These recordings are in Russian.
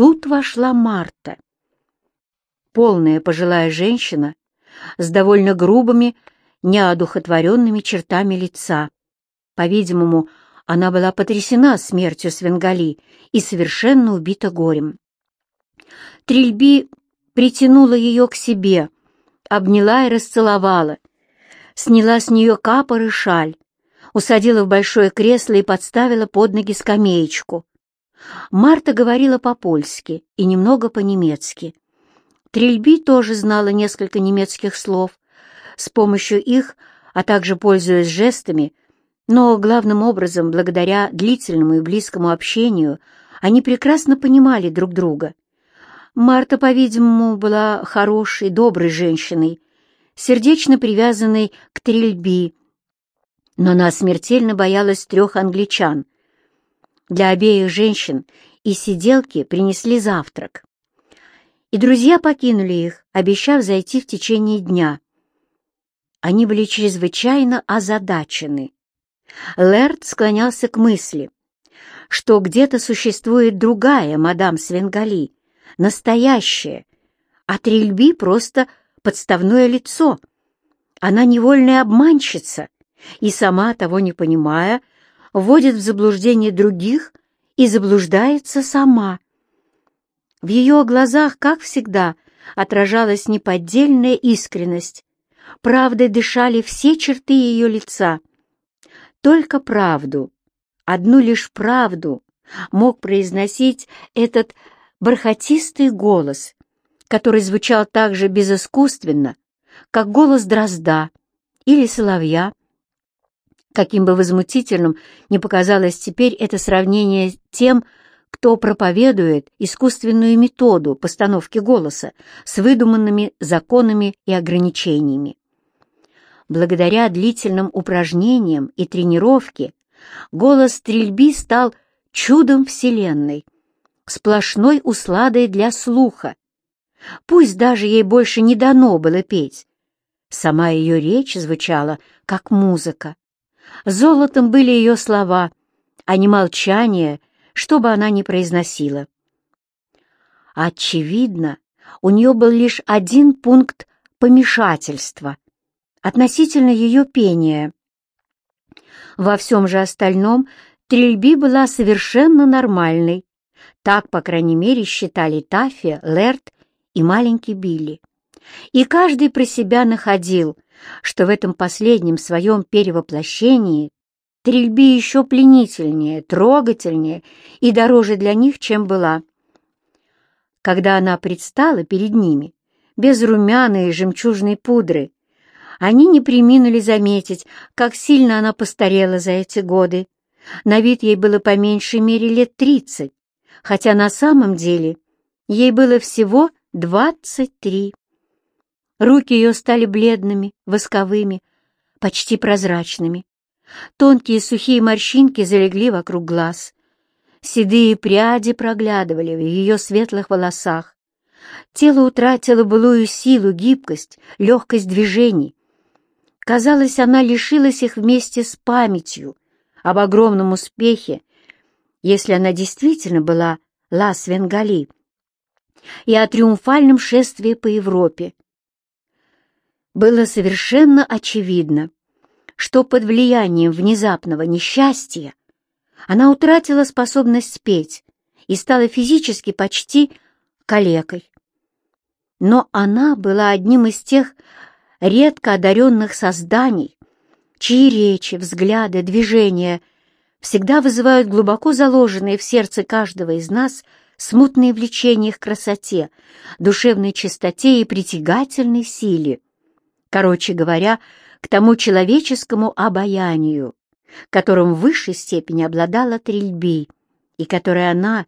тут вошла Марта. Полная пожилая женщина с довольно грубыми, неодухотворенными чертами лица. По-видимому, она была потрясена смертью Свенгали и совершенно убита горем. Трильби притянула ее к себе, обняла и расцеловала, сняла с нее капор и шаль, усадила в большое кресло и подставила под ноги скамеечку. Марта говорила по-польски и немного по-немецки. Трильби тоже знала несколько немецких слов. С помощью их, а также пользуясь жестами, но главным образом благодаря длительному и близкому общению, они прекрасно понимали друг друга. Марта, по-видимому, была хорошей, доброй женщиной, сердечно привязанной к Трильби, но она смертельно боялась трех англичан. Для обеих женщин и сиделки принесли завтрак. И друзья покинули их, обещав зайти в течение дня. Они были чрезвычайно озадачены. Лэрд склонялся к мысли, что где-то существует другая мадам Свенгали, настоящая, а Трильби просто подставное лицо. Она невольная обманщица — и сама, того не понимая, вводит в заблуждение других и заблуждается сама. В ее глазах, как всегда, отражалась неподдельная искренность. Правдой дышали все черты ее лица. Только правду, одну лишь правду, мог произносить этот бархатистый голос, который звучал так же безыскусственно, как голос дрозда или соловья, Каким бы возмутительным ни показалось теперь это сравнение тем, кто проповедует искусственную методу постановки голоса с выдуманными законами и ограничениями. Благодаря длительным упражнениям и тренировке голос стрельби стал чудом Вселенной, сплошной усладой для слуха. Пусть даже ей больше не дано было петь, сама ее речь звучала как музыка. Золотом были ее слова, а не молчание, что бы она ни произносила. Очевидно, у нее был лишь один пункт помешательства относительно ее пения. Во всем же остальном Трильби была совершенно нормальной. Так, по крайней мере, считали Таффи, Лерт и маленький Билли. И каждый про себя находил — что в этом последнем своем перевоплощении Трильби еще пленительнее, трогательнее и дороже для них, чем была. Когда она предстала перед ними, без румяной и жемчужной пудры, они не приминули заметить, как сильно она постарела за эти годы. На вид ей было по меньшей мере лет тридцать, хотя на самом деле ей было всего двадцать три. Руки ее стали бледными, восковыми, почти прозрачными. Тонкие сухие морщинки залегли вокруг глаз. Седые пряди проглядывали в ее светлых волосах. Тело утратило былую силу, гибкость, легкость движений. Казалось, она лишилась их вместе с памятью об огромном успехе, если она действительно была Лас Венгали, и о триумфальном шествии по Европе, было совершенно очевидно, что под влиянием внезапного несчастья она утратила способность петь и стала физически почти калекой. Но она была одним из тех редко одаренных созданий, чьи речи, взгляды, движения всегда вызывают глубоко заложенные в сердце каждого из нас смутные влечения к красоте, душевной чистоте и притягательной силе. Короче говоря, к тому человеческому обаянию, которым в высшей степени обладала Трильби, и которое она,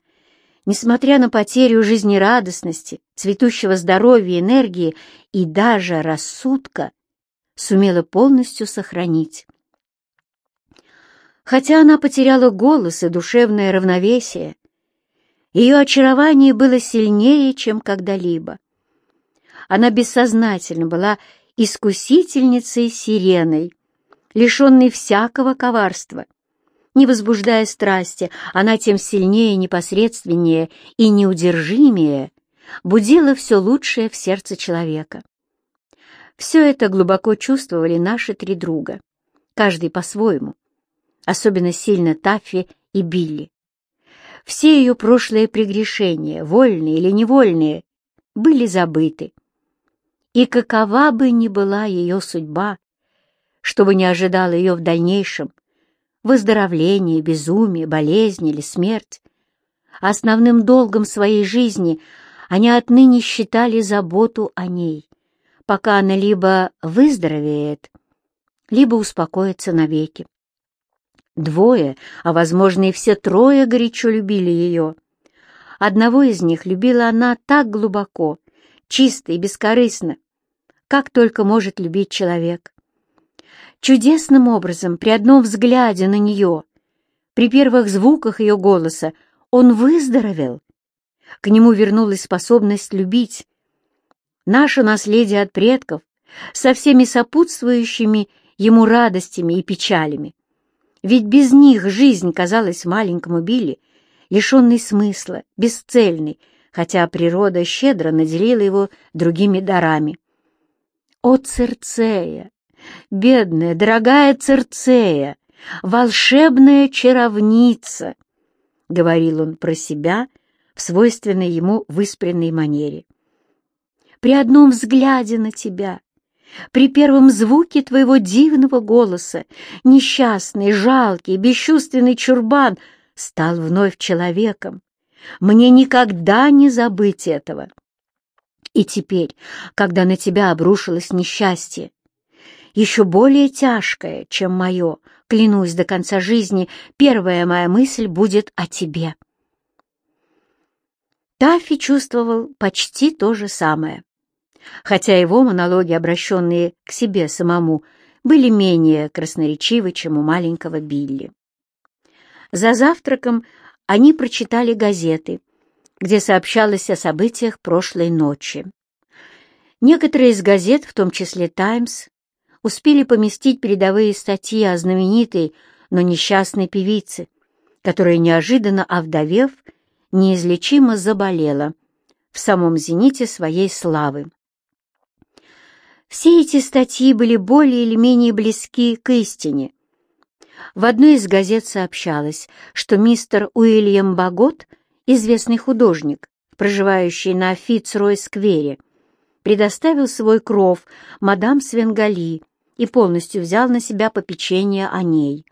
несмотря на потерю жизнерадостности, цветущего здоровья, энергии и даже рассудка, сумела полностью сохранить. Хотя она потеряла голос и душевное равновесие, ее очарование было сильнее, чем когда-либо. Она бессознательно была искусительницей сиреной, лишенной всякого коварства, Не возбуждая страсти, она тем сильнее, непосредственнее и неудержимее будила все лучшее в сердце человека. Все это глубоко чувствовали наши три друга, каждый по-своему, особенно сильно Таффи и Билли. Все ее прошлые прегрешения, вольные или невольные, были забыты. И какова бы ни была ее судьба, что бы ни ожидало ее в дальнейшем, выздоровление, безумие, болезнь или смерть, основным долгом своей жизни они отныне считали заботу о ней, пока она либо выздоровеет, либо успокоится навеки. Двое, а, возможно, и все трое горячо любили ее. Одного из них любила она так глубоко, чисто и бескорыстно, как только может любить человек. Чудесным образом, при одном взгляде на нее, при первых звуках ее голоса, он выздоровел. К нему вернулась способность любить. Наше наследие от предков со всеми сопутствующими ему радостями и печалями. Ведь без них жизнь казалась маленькому Билли лишенной смысла, бесцельной, хотя природа щедро наделила его другими дарами. О, Церцея! Бедная, дорогая Церцея! Волшебная чаровница! — говорил он про себя в свойственной ему выспренной манере. При одном взгляде на тебя при первом звуке твоего дивного голоса несчастный, жалкий, бесчувственный чурбан стал вновь человеком. Мне никогда не забыть этого. И теперь, когда на тебя обрушилось несчастье, еще более тяжкое, чем мое, клянусь до конца жизни, первая моя мысль будет о тебе. Таффи чувствовал почти то же самое хотя его монологи, обращенные к себе самому, были менее красноречивы, чем у маленького Билли. За завтраком они прочитали газеты, где сообщалось о событиях прошлой ночи. Некоторые из газет, в том числе «Таймс», успели поместить передовые статьи о знаменитой, но несчастной певице, которая, неожиданно овдовев, неизлечимо заболела в самом зените своей славы. Все эти статьи были более или менее близки к истине. В одной из газет сообщалось, что мистер Уильям Багот, известный художник, проживающий на Фицрой-сквере, предоставил свой кров мадам Свенгали и полностью взял на себя попечение о ней.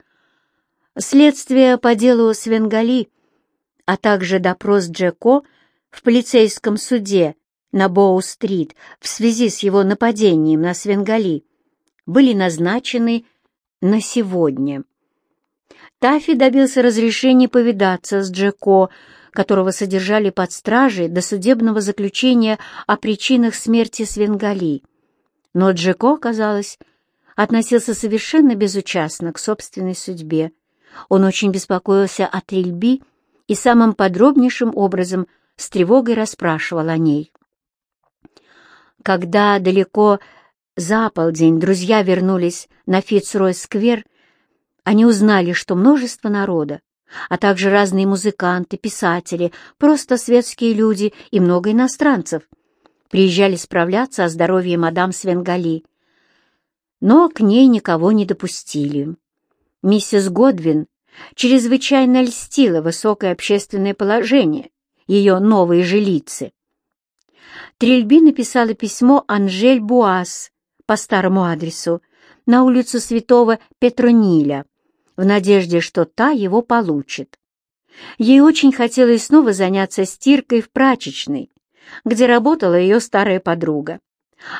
Следствие по делу Свенгали, а также допрос Джеко в полицейском суде на Боу-стрит в связи с его нападением на Свенгали были назначены на сегодня. Таффи добился разрешения повидаться с Джеко, которого содержали под стражей до судебного заключения о причинах смерти Свенгали. Но Джеко, казалось, относился совершенно безучастно к собственной судьбе. Он очень беспокоился о Трильби и самым подробнейшим образом с тревогой расспрашивал о ней. Когда далеко за полдень друзья вернулись на Фицрой-сквер, они узнали, что множество народа, а также разные музыканты, писатели, просто светские люди и много иностранцев приезжали справляться о здоровье мадам Свенгали. Но к ней никого не допустили. Миссис Годвин чрезвычайно льстила высокое общественное положение ее новой жилицы. Трильби написала письмо Анжель Буас по старому адресу на улицу Святого Петрониля в надежде, что та его получит. Ей очень хотелось снова заняться стиркой в прачечной, где работала ее старая подруга.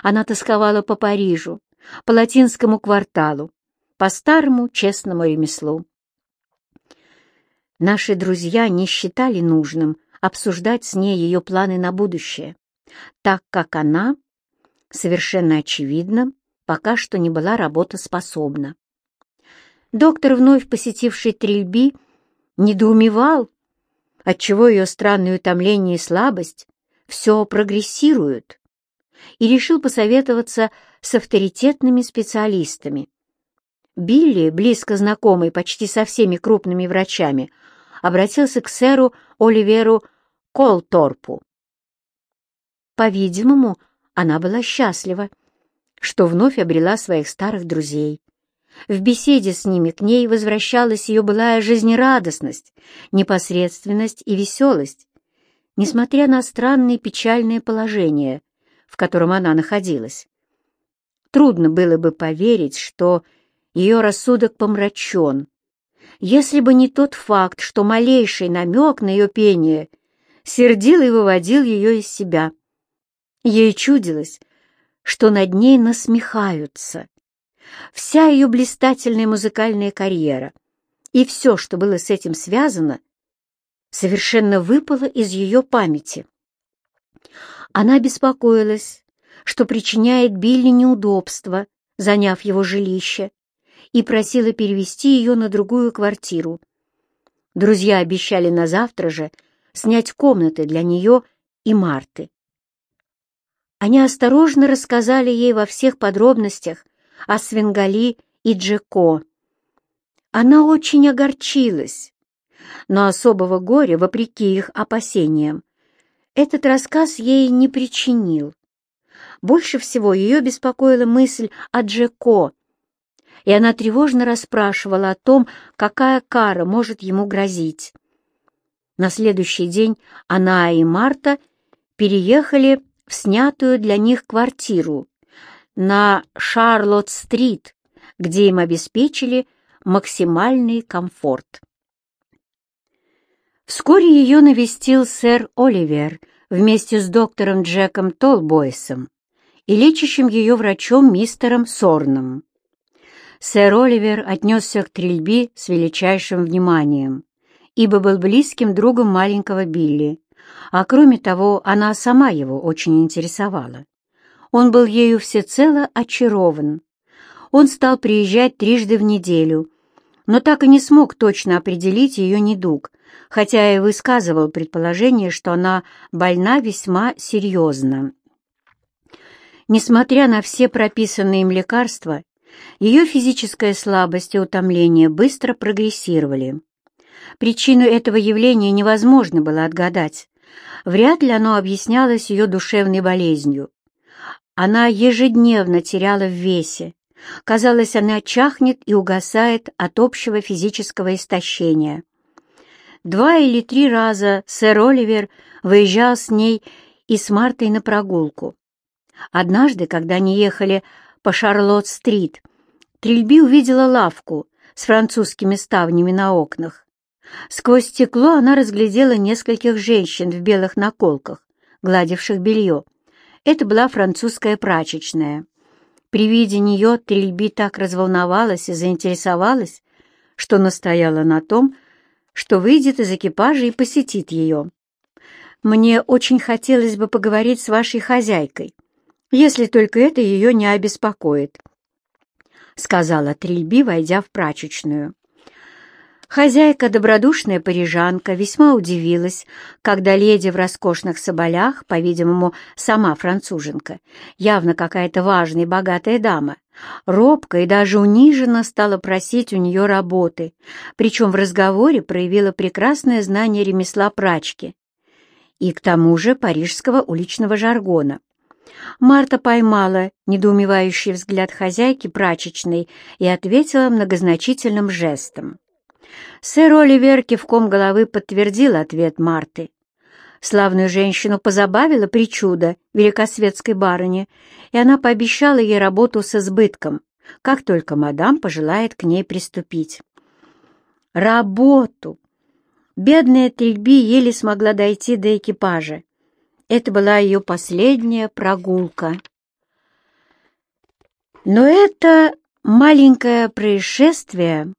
Она тосковала по Парижу, по латинскому кварталу, по старому честному ремеслу. Наши друзья не считали нужным обсуждать с ней ее планы на будущее так как она, совершенно очевидно, пока что не была работоспособна. Доктор, вновь посетивший Трильби, недоумевал, отчего ее странное утомление и слабость все прогрессируют, и решил посоветоваться с авторитетными специалистами. Билли, близко знакомый почти со всеми крупными врачами, обратился к сэру Оливеру Колторпу. По-видимому, она была счастлива, что вновь обрела своих старых друзей. В беседе с ними к ней возвращалась ее былая жизнерадостность, непосредственность и веселость, несмотря на странное печальное положение, в котором она находилась. Трудно было бы поверить, что ее рассудок помрачен, если бы не тот факт, что малейший намек на ее пение сердил и выводил ее из себя. Ей чудилось, что над ней насмехаются. Вся ее блистательная музыкальная карьера и все, что было с этим связано, совершенно выпало из ее памяти. Она беспокоилась, что причиняет Билли неудобства, заняв его жилище, и просила перевести ее на другую квартиру. Друзья обещали на завтра же снять комнаты для нее и Марты. Они осторожно рассказали ей во всех подробностях о Свенгали и Джеко. Она очень огорчилась, но особого горя, вопреки их опасениям, этот рассказ ей не причинил. Больше всего ее беспокоила мысль о Джеко, и она тревожно расспрашивала о том, какая кара может ему грозить. На следующий день она и Марта переехали в снятую для них квартиру на Шарлотт-стрит, где им обеспечили максимальный комфорт. Вскоре ее навестил сэр Оливер вместе с доктором Джеком Толбойсом и лечащим ее врачом мистером Сорном. Сэр Оливер отнесся к трельби с величайшим вниманием, ибо был близким другом маленького Билли, а кроме того, она сама его очень интересовала. Он был ею всецело очарован. Он стал приезжать трижды в неделю, но так и не смог точно определить ее недуг, хотя и высказывал предположение, что она больна весьма серьезно. Несмотря на все прописанные им лекарства, ее физическая слабость и утомление быстро прогрессировали. Причину этого явления невозможно было отгадать. Вряд ли оно объяснялось ее душевной болезнью. Она ежедневно теряла в весе. Казалось, она чахнет и угасает от общего физического истощения. Два или три раза сэр Оливер выезжал с ней и с Мартой на прогулку. Однажды, когда они ехали по Шарлотт-стрит, Трильби увидела лавку с французскими ставнями на окнах. Сквозь стекло она разглядела нескольких женщин в белых наколках, гладивших белье. Это была французская прачечная. При виде нее Трильби так разволновалась и заинтересовалась, что настояла на том, что выйдет из экипажа и посетит ее. «Мне очень хотелось бы поговорить с вашей хозяйкой», если только это ее не обеспокоит», — сказала Трильби, войдя в прачечную. Хозяйка, добродушная парижанка, весьма удивилась, когда леди в роскошных соболях, по-видимому, сама француженка, явно какая-то важная и богатая дама, робко и даже униженно стала просить у нее работы, причем в разговоре проявила прекрасное знание ремесла прачки и к тому же парижского уличного жаргона. Марта поймала недоумевающий взгляд хозяйки прачечной и ответила многозначительным жестом. Сэр Оливер кивком головы подтвердил ответ Марты. Славную женщину позабавила причуда великосветской барыни, и она пообещала ей работу с избытком, как только мадам пожелает к ней приступить. Работу! Бедная Трильби еле смогла дойти до экипажа, это была ее последняя прогулка. Но это маленькое происшествие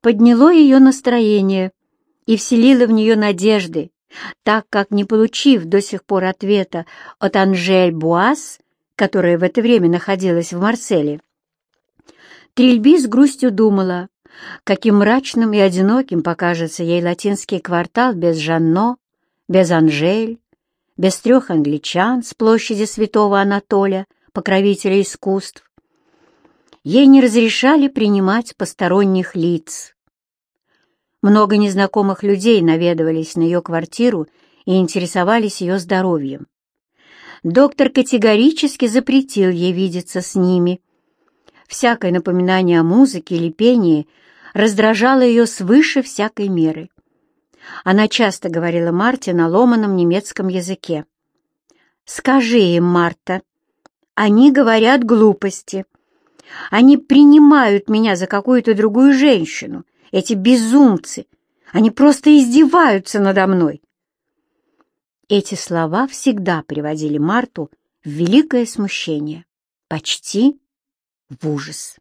подняло ее настроение и вселило в нее надежды, так как, не получив до сих пор ответа от Анжель Буас, которая в это время находилась в Марселе, Трильби с грустью думала, каким мрачным и одиноким покажется ей латинский квартал без Жанно, без Анжель, без трех англичан с площади святого Анатолия, покровителя искусств. Ей не разрешали принимать посторонних лиц. Много незнакомых людей наведывались на ее квартиру и интересовались ее здоровьем. Доктор категорически запретил ей видеться с ними. Всякое напоминание о музыке или пении раздражало ее свыше всякой меры. Она часто говорила Марте на ломаном немецком языке. «Скажи им, Марта, они говорят глупости. Они принимают меня за какую-то другую женщину, эти безумцы. Они просто издеваются надо мной». Эти слова всегда приводили Марту в великое смущение, почти в ужас.